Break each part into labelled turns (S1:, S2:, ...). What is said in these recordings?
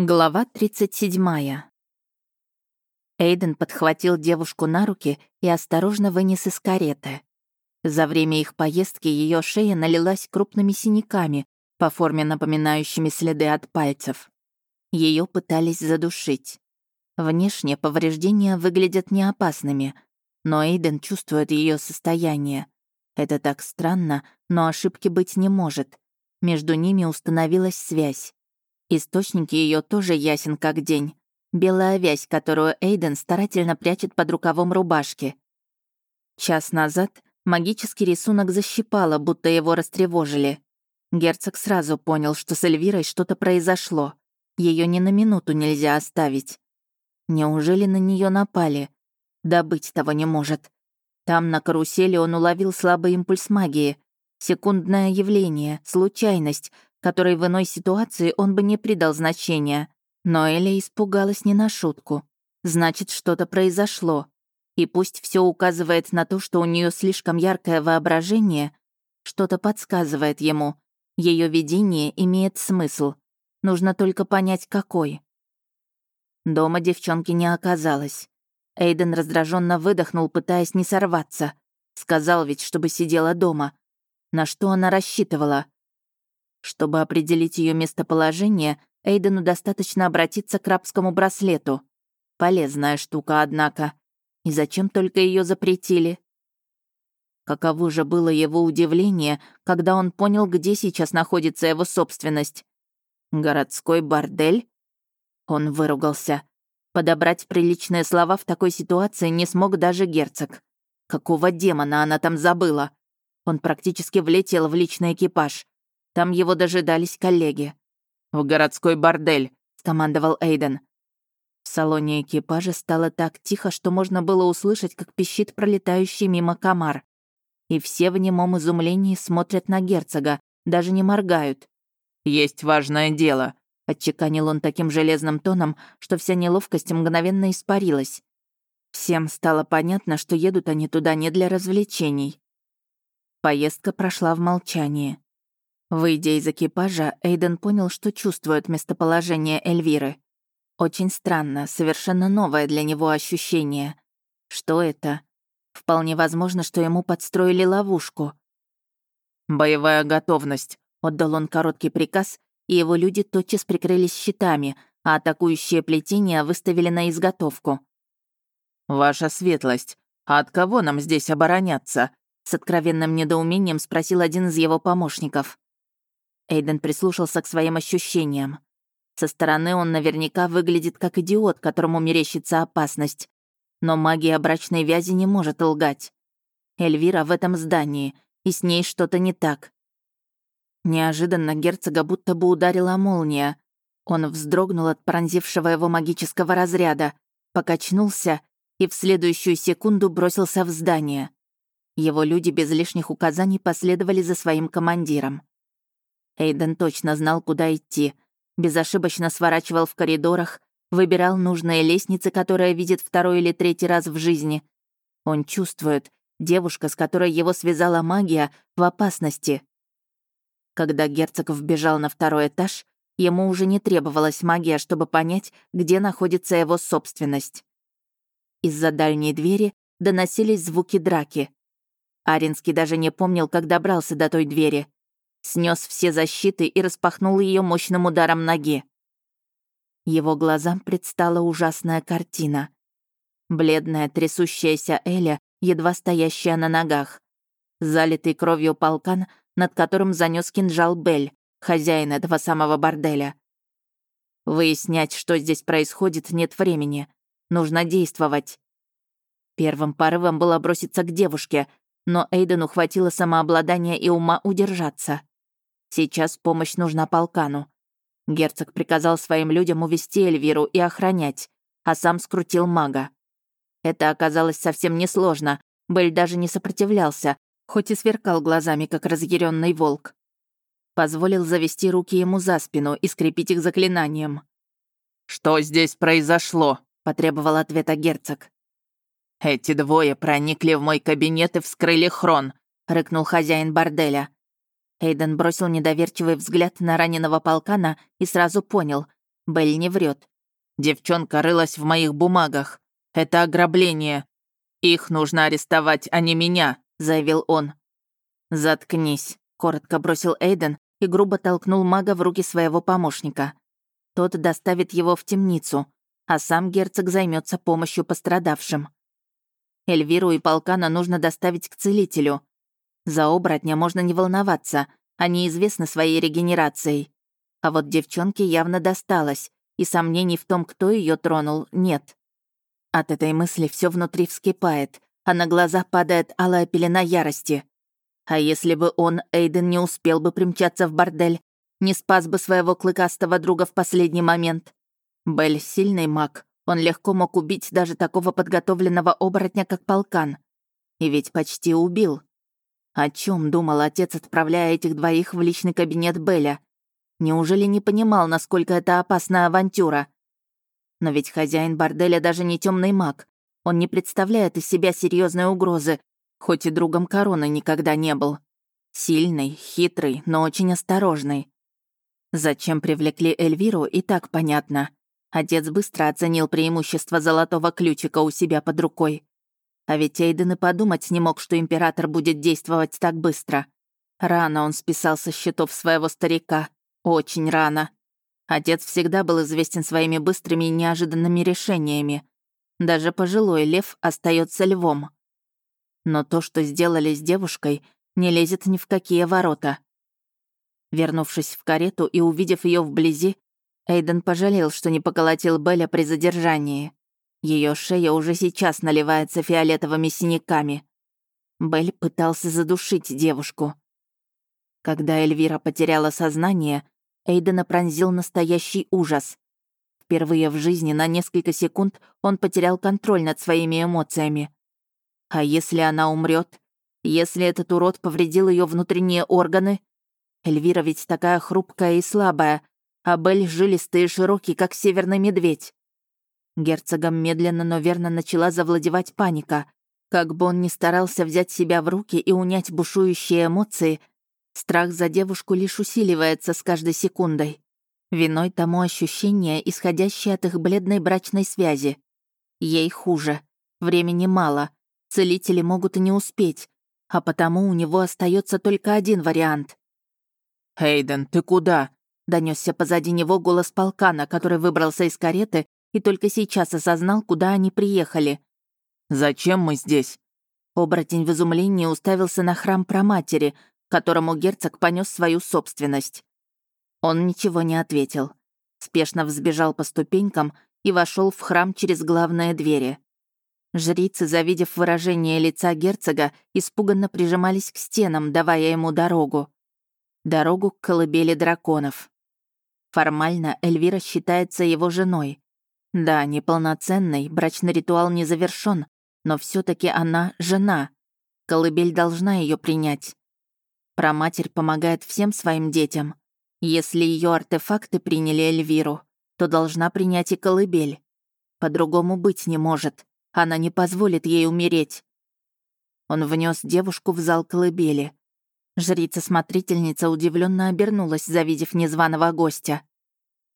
S1: Глава 37. Эйден подхватил девушку на руки и осторожно вынес из кареты. За время их поездки ее шея налилась крупными синяками, по форме напоминающими следы от пальцев. Ее пытались задушить. Внешне повреждения выглядят неопасными, но Эйден чувствует ее состояние. Это так странно, но ошибки быть не может. Между ними установилась связь. Источник ее тоже ясен как день. Белая вязь, которую Эйден старательно прячет под рукавом рубашки. Час назад магический рисунок защипало, будто его растревожили. Герцог сразу понял, что с Эльвирой что-то произошло. Ее ни на минуту нельзя оставить. Неужели на нее напали? Да быть того не может. Там, на карусели, он уловил слабый импульс магии. Секундное явление, случайность — которой в иной ситуации он бы не придал значения. Но Эля испугалась не на шутку. Значит, что-то произошло. И пусть все указывает на то, что у нее слишком яркое воображение, что-то подсказывает ему. Ее видение имеет смысл. Нужно только понять, какой. Дома девчонки не оказалось. Эйден раздраженно выдохнул, пытаясь не сорваться. Сказал ведь, чтобы сидела дома. На что она рассчитывала? Чтобы определить ее местоположение, Эйдену достаточно обратиться к рабскому браслету. Полезная штука, однако. И зачем только ее запретили? Каково же было его удивление, когда он понял, где сейчас находится его собственность. Городской бордель? Он выругался. Подобрать приличные слова в такой ситуации не смог даже герцог. Какого демона она там забыла? Он практически влетел в личный экипаж. Там его дожидались коллеги. «В городской бордель», — скомандовал Эйден. В салоне экипажа стало так тихо, что можно было услышать, как пищит пролетающий мимо комар. И все в немом изумлении смотрят на герцога, даже не моргают. «Есть важное дело», — отчеканил он таким железным тоном, что вся неловкость мгновенно испарилась. Всем стало понятно, что едут они туда не для развлечений. Поездка прошла в молчании. Выйдя из экипажа, Эйден понял, что чувствует местоположение Эльвиры. Очень странно, совершенно новое для него ощущение. Что это? Вполне возможно, что ему подстроили ловушку. «Боевая готовность», — отдал он короткий приказ, и его люди тотчас прикрылись щитами, а атакующие плетения выставили на изготовку. «Ваша светлость, а от кого нам здесь обороняться?» С откровенным недоумением спросил один из его помощников. Эйден прислушался к своим ощущениям. Со стороны он наверняка выглядит как идиот, которому мерещится опасность. Но магия брачной вязи не может лгать. Эльвира в этом здании, и с ней что-то не так. Неожиданно герцога будто бы ударила молния. Он вздрогнул от пронзившего его магического разряда, покачнулся и в следующую секунду бросился в здание. Его люди без лишних указаний последовали за своим командиром. Эйден точно знал, куда идти. Безошибочно сворачивал в коридорах, выбирал нужные лестницы, которые видит второй или третий раз в жизни. Он чувствует, девушка, с которой его связала магия, в опасности. Когда герцог вбежал на второй этаж, ему уже не требовалась магия, чтобы понять, где находится его собственность. Из-за дальней двери доносились звуки драки. Аринский даже не помнил, как добрался до той двери снес все защиты и распахнул ее мощным ударом ноги. Его глазам предстала ужасная картина. Бледная, трясущаяся Эля, едва стоящая на ногах. Залитый кровью полкан, над которым занес кинжал Бель, хозяин этого самого борделя. Выяснять, что здесь происходит, нет времени. Нужно действовать. Первым порывом было броситься к девушке, но Эйдену хватило самообладания и ума удержаться. Сейчас помощь нужна полкану. Герцог приказал своим людям увести Эльвиру и охранять, а сам скрутил мага. Это оказалось совсем несложно. Бель даже не сопротивлялся, хоть и сверкал глазами, как разъяренный волк. Позволил завести руки ему за спину и скрепить их заклинанием. «Что здесь произошло?» — потребовал ответа герцог. «Эти двое проникли в мой кабинет и вскрыли хрон», — рыкнул хозяин борделя. Эйден бросил недоверчивый взгляд на раненого полкана и сразу понял. Белль не врет.
S2: Девчонка рылась в моих бумагах. Это ограбление. Их нужно арестовать, а не меня, заявил он.
S1: Заткнись, коротко бросил Эйден и грубо толкнул мага в руки своего помощника. Тот доставит его в темницу, а сам герцог займется помощью пострадавшим. Эльвиру и полкана нужно доставить к целителю. За оборотня можно не волноваться, они известны своей регенерацией. А вот девчонке явно досталось, и сомнений в том, кто ее тронул, нет. От этой мысли все внутри вскипает, а на глаза падает алая пелена ярости. А если бы он, Эйден, не успел бы примчаться в бордель, не спас бы своего клыкастого друга в последний момент? Белль — сильный маг, он легко мог убить даже такого подготовленного оборотня, как полкан. И ведь почти убил. О чем думал отец, отправляя этих двоих в личный кабинет Белля? Неужели не понимал, насколько это опасная авантюра? Но ведь хозяин борделя даже не темный маг. Он не представляет из себя серьезной угрозы, хоть и другом короны никогда не был. Сильный, хитрый, но очень осторожный. Зачем привлекли Эльвиру, и так понятно. Отец быстро оценил преимущество золотого ключика у себя под рукой. А ведь Эйден и подумать не мог, что император будет действовать так быстро. Рано он списал со счетов своего старика. Очень рано. Отец всегда был известен своими быстрыми и неожиданными решениями. Даже пожилой лев остается львом. Но то, что сделали с девушкой, не лезет ни в какие ворота. Вернувшись в карету и увидев ее вблизи, Эйден пожалел, что не поколотил Белля при задержании. Ее шея уже сейчас наливается фиолетовыми синяками. Белль пытался задушить девушку. Когда Эльвира потеряла сознание, Эйдена пронзил настоящий ужас. Впервые в жизни на несколько секунд он потерял контроль над своими эмоциями. А если она умрет? Если этот урод повредил ее внутренние органы? Эльвира ведь такая хрупкая и слабая, а Бель жилистый и широкий, как северный медведь. Герцогом медленно, но верно начала завладевать паника. Как бы он ни старался взять себя в руки и унять бушующие эмоции, страх за девушку лишь усиливается с каждой секундой. Виной тому ощущение, исходящее от их бледной брачной связи. Ей хуже. Времени мало. Целители могут и не успеть. А потому у него остается только один вариант.
S2: «Хейден, ты куда?»
S1: Донесся позади него голос полкана, который выбрался из кареты и только сейчас осознал, куда они приехали.
S2: «Зачем мы здесь?»
S1: Оборотень в изумлении уставился на храм проматери, которому герцог понес свою собственность. Он ничего не ответил. Спешно взбежал по ступенькам и вошел в храм через главные двери. Жрицы, завидев выражение лица герцога, испуганно прижимались к стенам, давая ему дорогу. Дорогу к колыбели драконов. Формально Эльвира считается его женой. Да, неполноценный, брачный ритуал не завершён, но все таки она жена. Колыбель должна ее принять. Проматерь помогает всем своим детям. Если ее артефакты приняли Эльвиру, то должна принять и колыбель. По-другому быть не может. Она не позволит ей умереть. Он внес девушку в зал колыбели. Жрица-смотрительница удивленно обернулась, завидев незваного гостя.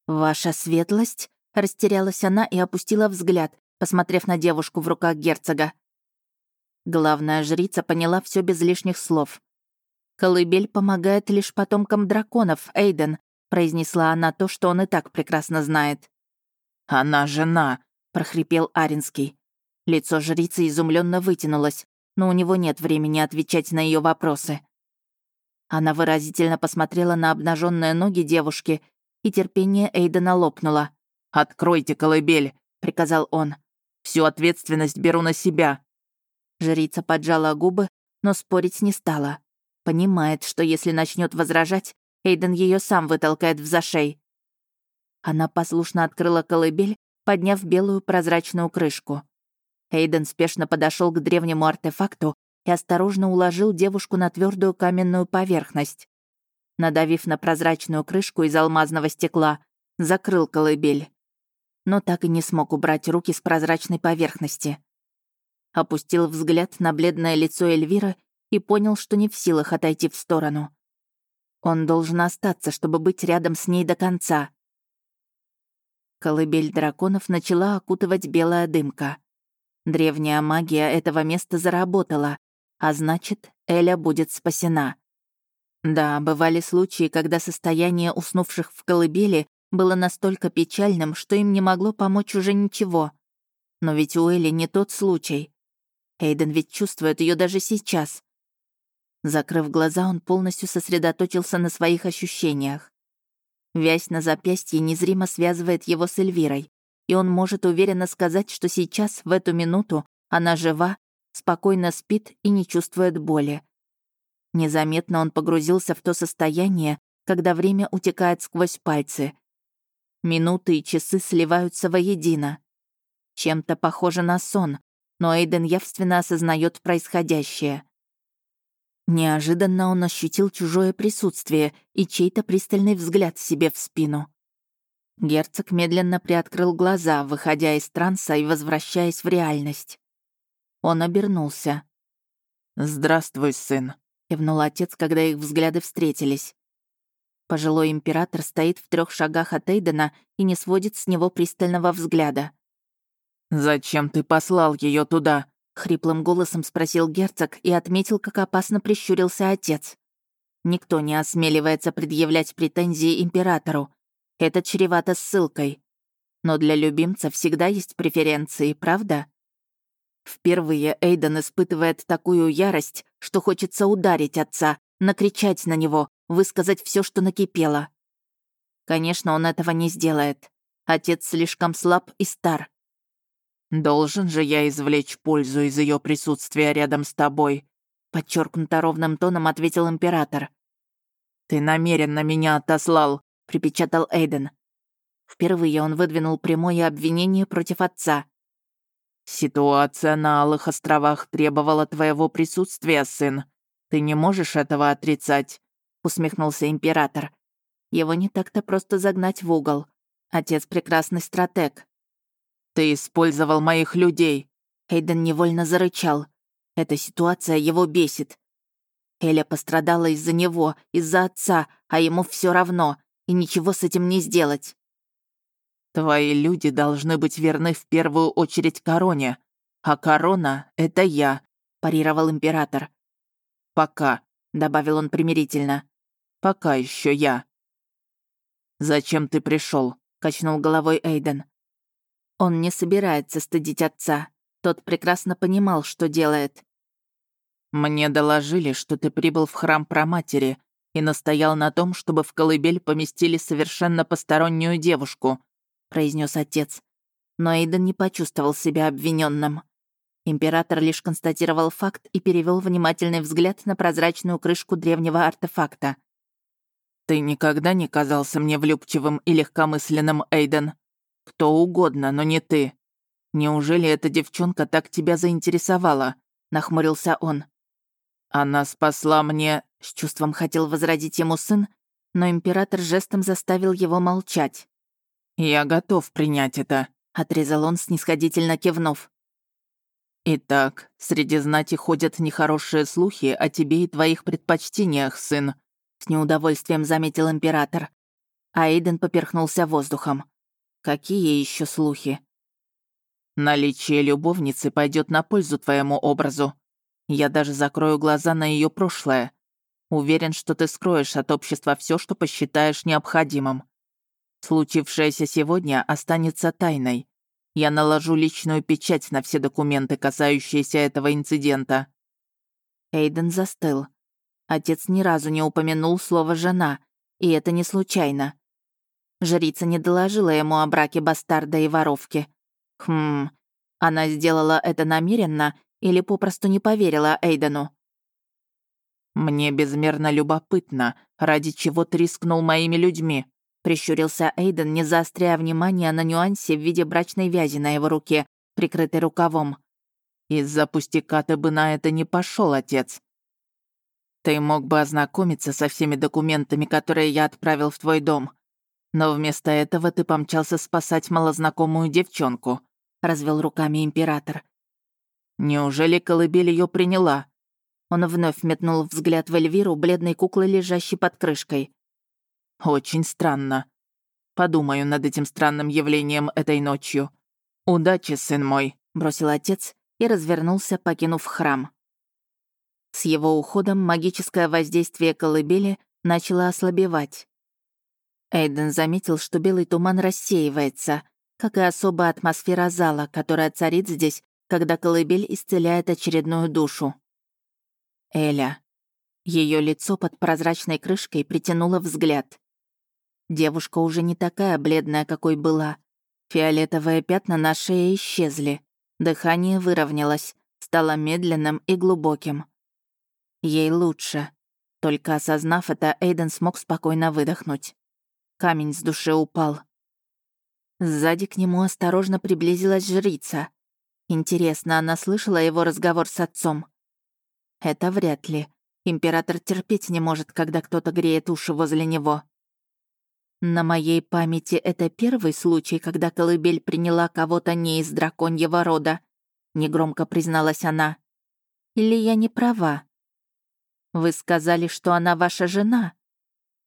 S1: «Ваша светлость?» — растерялась она и опустила взгляд, посмотрев на девушку в руках герцога. Главная жрица поняла все без лишних слов. «Колыбель помогает лишь потомкам драконов, Эйден», произнесла она то, что он и так прекрасно знает.
S2: «Она жена», — прохрипел Аринский.
S1: Лицо жрицы изумленно вытянулось, но у него нет времени отвечать на ее вопросы. Она выразительно посмотрела на обнаженные ноги девушки, и терпение Эйдена лопнуло.
S2: «Откройте колыбель», — приказал он. «Всю ответственность беру на себя».
S1: Жрица поджала губы, но спорить не стала. Понимает, что если начнет возражать, Эйден ее сам вытолкает в зашей. Она послушно открыла колыбель, подняв белую прозрачную крышку. Эйден спешно подошел к древнему артефакту и осторожно уложил девушку на твердую каменную поверхность. Надавив на прозрачную крышку из алмазного стекла, закрыл колыбель. Но так и не смог убрать руки с прозрачной поверхности. Опустил взгляд на бледное лицо Эльвиры и понял, что не в силах отойти в сторону. Он должен остаться, чтобы быть рядом с ней до конца. Колыбель драконов начала окутывать белая дымка. Древняя магия этого места заработала, а значит, Эля будет спасена. Да, бывали случаи, когда состояние уснувших в колыбели было настолько печальным, что им не могло помочь уже ничего. Но ведь у Эли не тот случай. Эйден ведь чувствует ее даже сейчас. Закрыв глаза, он полностью сосредоточился на своих ощущениях. Вязь на запястье незримо связывает его с Эльвирой, и он может уверенно сказать, что сейчас, в эту минуту, она жива, спокойно спит и не чувствует боли. Незаметно он погрузился в то состояние, когда время утекает сквозь пальцы. Минуты и часы сливаются воедино. Чем-то похоже на сон, но Эйден явственно осознает происходящее. Неожиданно он ощутил чужое присутствие и чей-то пристальный взгляд себе в спину. Герцог медленно приоткрыл глаза, выходя из транса и возвращаясь в реальность. Он обернулся.
S2: «Здравствуй, сын», —
S1: кивнул отец, когда их взгляды встретились. Пожилой император стоит в трех шагах от Эйдена и не сводит с него пристального взгляда.
S2: «Зачем ты послал ее туда?»
S1: — хриплым голосом спросил герцог и отметил, как опасно прищурился отец. Никто не осмеливается предъявлять претензии императору. Это чревато ссылкой. Но для любимца всегда есть преференции, правда? Впервые Эйден испытывает такую ярость, что хочется ударить отца, накричать на него, высказать все, что накипело. Конечно, он этого не сделает. Отец слишком слаб и стар.
S2: «Должен же я извлечь пользу из ее присутствия рядом с тобой»,
S1: подчеркнуто ровным тоном ответил император.
S2: «Ты намеренно меня отослал», — припечатал Эйден.
S1: Впервые он выдвинул прямое обвинение против отца.
S2: «Ситуация на Алых островах требовала твоего присутствия, сын. Ты не можешь этого отрицать», — усмехнулся император.
S1: Его не так-то просто загнать в угол. Отец прекрасный стратег.
S2: «Ты использовал моих людей!»
S1: Эйден невольно зарычал. Эта ситуация его бесит. Эля пострадала из-за него, из-за отца, а ему все равно, и ничего с этим не сделать.
S2: «Твои люди должны быть верны в первую очередь короне, а корона — это я», — парировал император. «Пока», — добавил он примирительно. «Пока еще я». «Зачем ты пришел? качнул головой Эйден.
S1: Он не собирается стыдить отца. Тот прекрасно понимал, что делает.
S2: «Мне доложили, что ты прибыл в храм Проматери и настоял на том, чтобы в колыбель поместили совершенно постороннюю девушку», произнес отец. Но Эйден не почувствовал себя обвиненным. Император лишь констатировал факт и перевел внимательный взгляд на прозрачную крышку древнего артефакта. «Ты никогда не казался мне влюбчивым и легкомысленным, Эйден», «Кто угодно, но не ты. Неужели эта девчонка так тебя заинтересовала?» — нахмурился он. «Она спасла мне...» — с чувством хотел возродить ему сын, но император жестом заставил его молчать. «Я готов принять это», — отрезал он, снисходительно кивнув. «Итак, среди знати ходят нехорошие слухи о тебе и твоих предпочтениях, сын», — с неудовольствием заметил император.
S1: Аиден поперхнулся воздухом.
S2: Какие еще слухи? Наличие любовницы пойдет на пользу твоему образу. Я даже закрою глаза на ее прошлое. Уверен, что ты скроешь от общества все, что посчитаешь необходимым. Случившееся сегодня останется тайной. Я наложу личную печать на все документы, касающиеся этого инцидента».
S1: Эйден застыл. Отец ни разу не упомянул слово «жена», и это не случайно. Жрица не доложила ему о браке бастарда и воровки. Хм, она сделала это намеренно или попросту не поверила Эйдену?
S2: «Мне безмерно любопытно, ради чего ты рискнул моими людьми»,
S1: прищурился Эйден, не заостряя внимание на нюансе в виде брачной вязи на его руке, прикрытой рукавом.
S2: «Из-за пустяка ты бы на это не пошел, отец. Ты мог бы ознакомиться со всеми документами, которые я отправил в твой дом. Но вместо этого ты помчался спасать малознакомую девчонку», — развел руками император. «Неужели колыбель ее приняла?»
S1: Он вновь метнул взгляд в Эльвиру, бледной куклы, лежащей под крышкой.
S2: «Очень странно. Подумаю над этим странным явлением этой ночью. Удачи, сын мой», — бросил отец и развернулся, покинув храм. С его уходом магическое воздействие колыбели начало ослабевать. Эйден заметил, что белый туман рассеивается, как и особая атмосфера зала, которая царит здесь, когда колыбель исцеляет очередную душу. Эля. Ее лицо под прозрачной крышкой притянуло взгляд. Девушка уже не такая бледная, какой была. Фиолетовые пятна на шее исчезли. Дыхание выровнялось, стало медленным и глубоким. Ей лучше. Только осознав это, Эйден смог спокойно выдохнуть. Камень с души упал. Сзади к нему осторожно приблизилась жрица. Интересно, она слышала его разговор с отцом? Это вряд ли. Император терпеть не может, когда кто-то греет уши возле него. На моей памяти это первый случай, когда колыбель приняла кого-то не из драконьего рода, негромко призналась она. Или я не права? Вы сказали, что она ваша жена.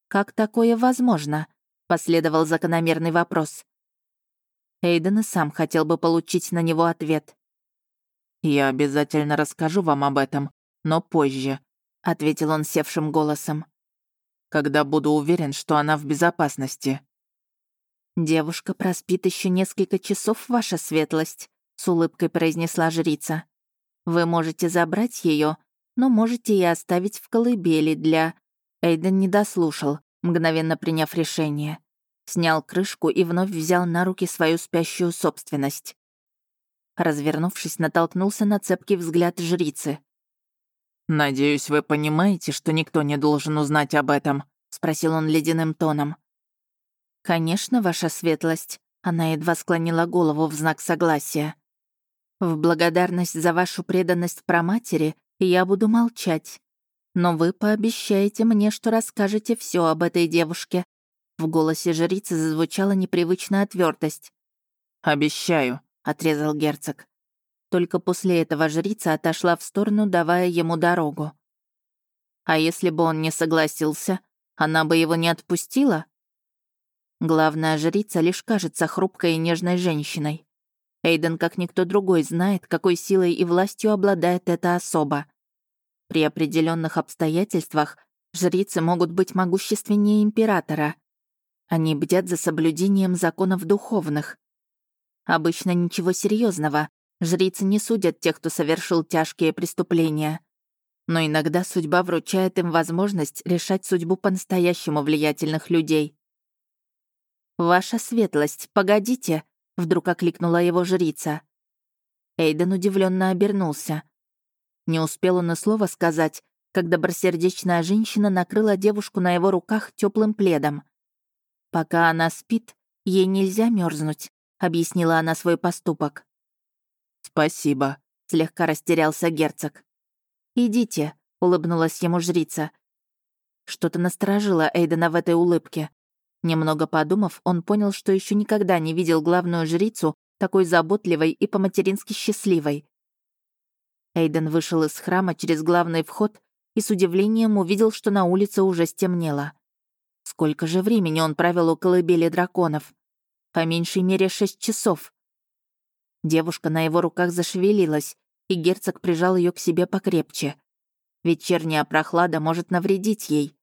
S2: Как такое возможно? Последовал закономерный вопрос. Эйден и сам хотел бы получить на него ответ. «Я обязательно расскажу вам об этом, но позже», — ответил он севшим голосом. «Когда буду уверен, что она в безопасности». «Девушка проспит еще несколько часов, ваша светлость», — с улыбкой произнесла жрица. «Вы можете забрать ее, но можете и оставить в колыбели для...» Эйден не дослушал, мгновенно приняв решение снял крышку и вновь взял на руки свою спящую собственность. Развернувшись, натолкнулся на цепкий взгляд жрицы. «Надеюсь, вы понимаете, что никто не должен узнать об этом?» — спросил он ледяным тоном. «Конечно, ваша светлость», — она едва склонила голову в знак согласия. «В благодарность за вашу преданность проматери я буду молчать. Но вы пообещаете мне, что расскажете все об этой девушке, в голосе жрицы зазвучала непривычная твердость. «Обещаю», — отрезал герцог. Только после этого жрица отошла в сторону, давая ему дорогу. А если бы он не согласился, она бы его не отпустила? Главная жрица лишь кажется хрупкой и нежной женщиной. Эйден, как никто другой, знает, какой силой и властью обладает эта особа. При определенных обстоятельствах жрицы могут быть могущественнее императора. Они бдят за соблюдением законов духовных. Обычно ничего серьезного. Жрицы не судят тех, кто совершил тяжкие преступления. Но иногда судьба вручает им возможность решать судьбу по-настоящему влиятельных людей. «Ваша светлость, погодите!» — вдруг окликнула его жрица. Эйден удивленно обернулся. Не успел он и слова сказать, когда добросердечная женщина накрыла девушку на его руках теплым пледом. «Пока она спит, ей нельзя мерзнуть, объяснила она свой поступок. «Спасибо», — слегка растерялся герцог. «Идите», — улыбнулась ему жрица. Что-то насторожило Эйдена в этой улыбке. Немного подумав, он понял, что еще никогда не видел главную жрицу такой заботливой и по-матерински счастливой. Эйден вышел из храма через главный вход и с удивлением увидел, что на улице уже стемнело. Сколько же времени он провел у колыбели драконов? По меньшей мере шесть часов. Девушка на его руках зашевелилась, и герцог прижал ее к себе покрепче. Вечерняя прохлада может навредить ей.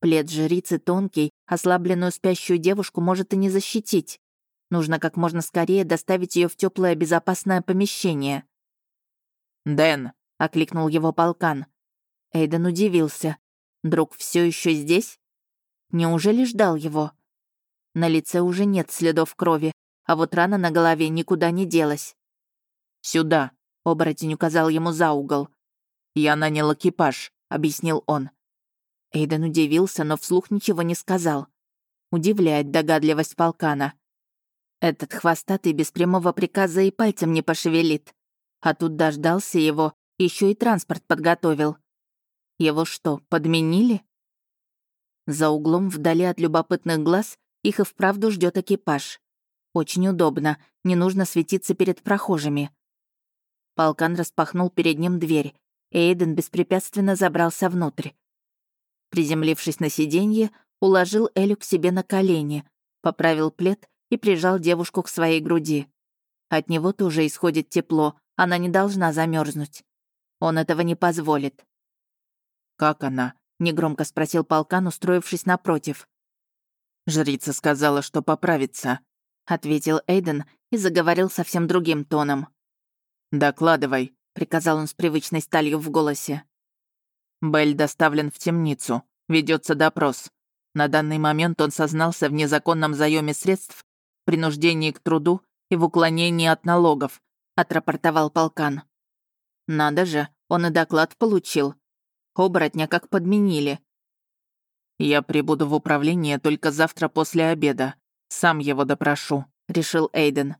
S2: Плед жрицы тонкий, ослабленную спящую девушку может и не защитить. Нужно как можно скорее доставить ее в теплое безопасное помещение. «Дэн!» — окликнул его полкан. Эйден удивился. «Друг все еще здесь?» Неужели ждал его? На лице уже нет следов крови, а вот рана на голове никуда не делась. «Сюда», — оборотень указал ему за угол. «Я нанял экипаж», — объяснил он. Эйден удивился, но вслух ничего не сказал. Удивляет догадливость полкана. Этот хвостатый без прямого приказа и пальцем не пошевелит. А тут дождался его, еще и транспорт подготовил. Его что, подменили? За углом, вдали от любопытных глаз, их и вправду ждет экипаж. Очень удобно, не нужно светиться перед прохожими. Полкан распахнул перед ним дверь, и Эйден беспрепятственно забрался внутрь. Приземлившись на сиденье, уложил Элю к себе на колени,
S1: поправил плед и прижал девушку к своей груди. От него тоже исходит тепло, она не должна замерзнуть. Он этого не позволит.
S2: «Как она?» — негромко спросил полкан, устроившись напротив. «Жрица сказала, что поправится», —
S1: ответил Эйден и заговорил совсем другим тоном.
S2: «Докладывай», —
S1: приказал он с привычной сталью в голосе.
S2: Белль доставлен в темницу. Ведется допрос. На данный момент он сознался в незаконном заеме средств, принуждении к труду и в уклонении от налогов», — отрапортовал полкан.
S1: «Надо же, он и доклад получил. Оборотня как подменили».
S2: «Я прибуду в управление только завтра после обеда. Сам его допрошу», — решил Эйден.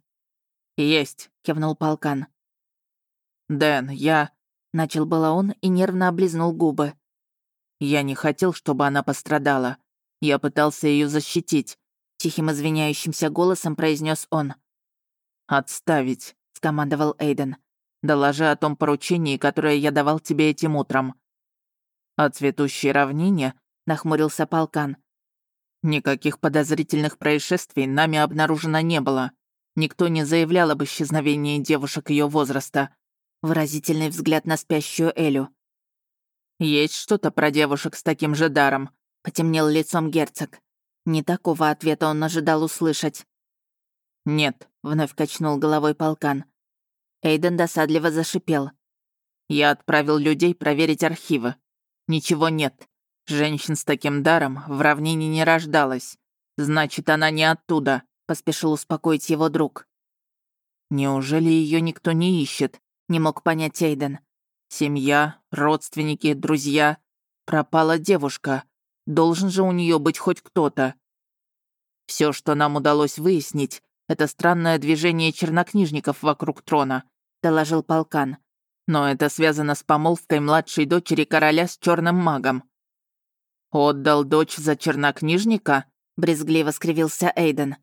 S2: «Есть», — кивнул полкан. «Дэн, я...» — начал было он и нервно облизнул губы. «Я не хотел, чтобы она пострадала. Я пытался ее защитить», — тихим извиняющимся голосом произнес он. «Отставить», — скомандовал Эйден. «Доложи о том поручении, которое я давал тебе этим утром». «О цветущей равнине?» — нахмурился полкан. «Никаких подозрительных происшествий нами обнаружено не было. Никто не заявлял об исчезновении девушек ее возраста». Выразительный взгляд на спящую Элю. «Есть что-то про девушек с таким же даром?» — потемнел лицом герцог. Не такого ответа он ожидал услышать. «Нет», — вновь качнул головой полкан. Эйден досадливо зашипел. «Я отправил людей проверить архивы. Ничего нет. Женщин с таким даром в равнине не рождалось. Значит, она не оттуда», — поспешил успокоить его друг. «Неужели ее никто не ищет?» — не мог понять Эйден. «Семья, родственники, друзья. Пропала девушка. Должен же у нее быть хоть кто-то». Все, что нам удалось выяснить, это странное движение чернокнижников вокруг трона», — доложил полкан. «Но это связано с помолвкой младшей дочери короля с черным магом». «Отдал дочь за чернокнижника?» — брезгливо скривился Эйден.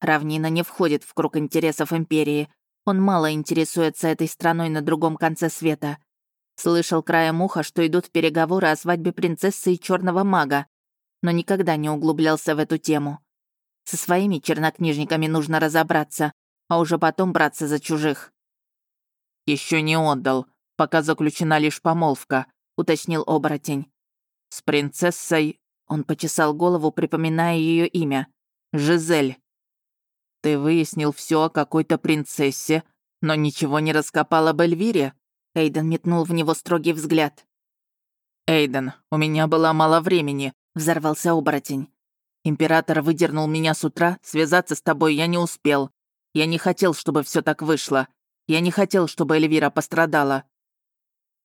S2: Равнина не входит в круг интересов Империи. Он мало интересуется этой страной на другом конце света. Слышал краем уха, что идут переговоры о свадьбе принцессы и черного мага, но никогда не углублялся в эту тему. Со своими чернокнижниками нужно разобраться, а уже потом браться за чужих. Еще не отдал, пока заключена лишь помолвка», — уточнил оборотень. «С принцессой...» — он почесал голову, припоминая ее имя. «Жизель». «Ты выяснил все о какой-то принцессе, но ничего не раскопал об Эльвире?» Эйден метнул в него строгий взгляд. «Эйден, у меня было мало времени», — взорвался оборотень. Император выдернул меня с утра, связаться с тобой я не успел. Я не хотел, чтобы все так вышло. Я не хотел, чтобы Эльвира пострадала».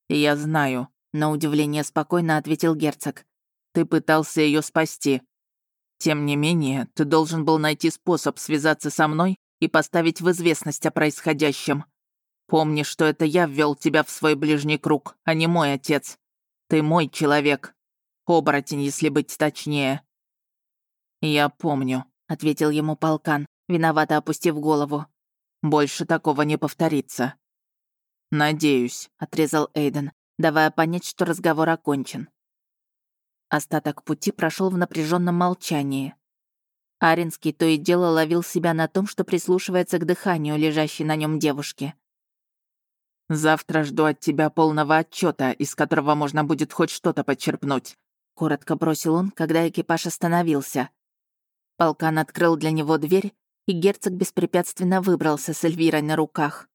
S2: «Я знаю», — на удивление спокойно ответил герцог. «Ты пытался ее спасти. Тем не менее, ты должен был найти способ связаться со мной и поставить в известность о происходящем. Помни, что это я ввел тебя в свой ближний круг, а не мой отец. Ты мой человек. Оборотень, если быть точнее. «Я помню», — ответил ему полкан, виновато опустив голову. «Больше такого не повторится». «Надеюсь», — отрезал Эйден, давая понять, что разговор окончен. Остаток пути прошел в напряженном молчании. Аренский то и дело ловил себя на том, что прислушивается к дыханию лежащей на нем девушки. «Завтра жду от тебя полного отчета, из которого можно будет хоть что-то подчерпнуть», — коротко бросил он, когда экипаж остановился. Полкан открыл для него дверь, и герцог беспрепятственно выбрался с Эльвирой на руках.